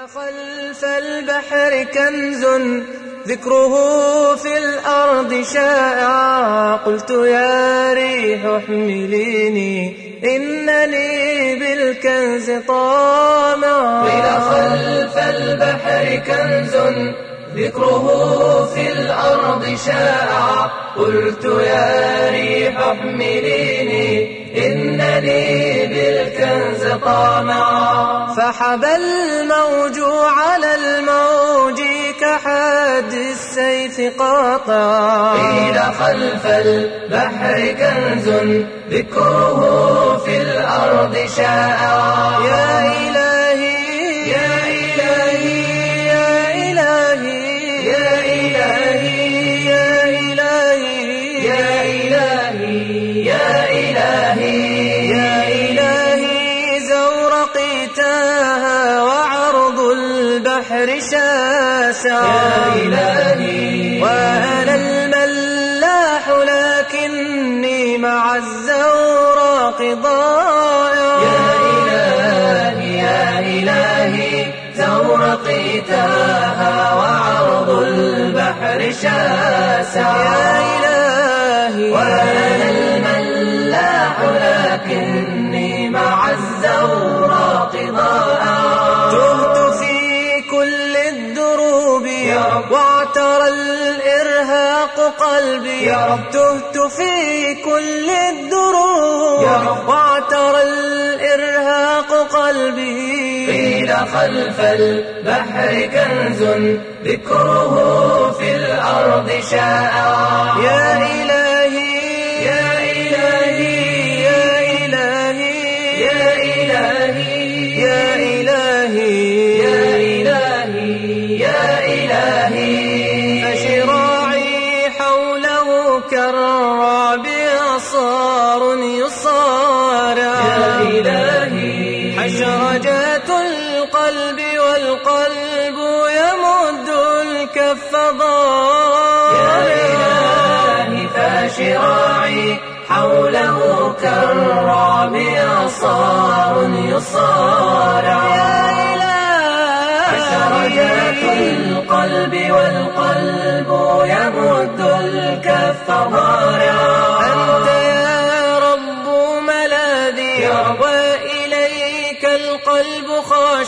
خلف البحر كنز ذكره في الأرض شائع قلت يا ريح احمليني إنني بالكنز طامع قيل خلف البحر كنز ذكره في الأرض شائع قلت يا ريح احمليني إنني بالكنز طامع فحب الموج على الموج كحد السيف قاطع قيل خلف البحر كنز ذكره في الأرض شائع البحر شاسع يا إلهي. وأنا الملاح لكني مع الزوراق ضائع يا إلهي يا إلهي زورقي تاها وعرض البحر شاسع يا إلهي. وأنا الملاح لكني مع الزوراق ضائع قلبي يا رب. تهت في كل الدروب يا رب. واعترى الإرهاق قلبي قيل خلف البحر كنز ذكره في الأرض شائع يا إلهي يا إلهي يا إلهي يا إلهي القلب والقلب يمد الكف يا ضارع إلهي فشراعي حوله كالرعب أصار يصارع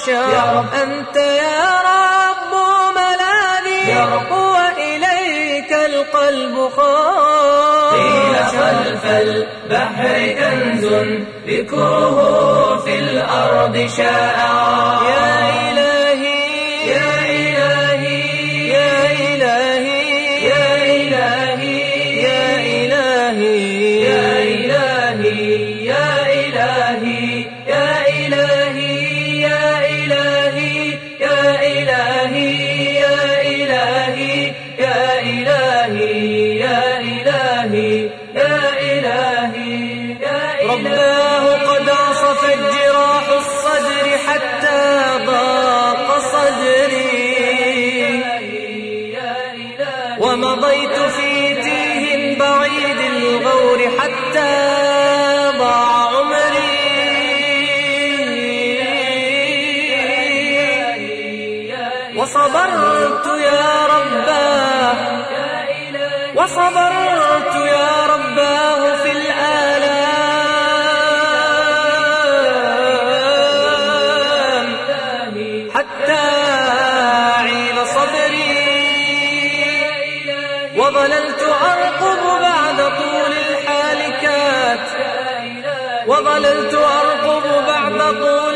يا رب. أنت يا رب ملاذي. وإليك القلب قيل خاشع خلف البحر كنز ذكره في الأرض شائع يا يا إلهي رباه قد عصفت جراح الصدر حتى ضاق صدري. ومضيت في تيه بعيد الغور حتى ضاع عمري. وصبرت يا رباه وصبرت وظللت أرقب بعد طول الحالكات. وظللت أرقب بعد طول